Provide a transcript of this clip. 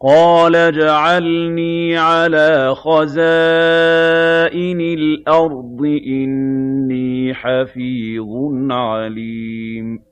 قَالَ اجْعَلْنِي عَلَىٰ خَزَائِنِ الْأَرْضِ ۖ إِنِّي حَفِيظٌ عَلِيمٌ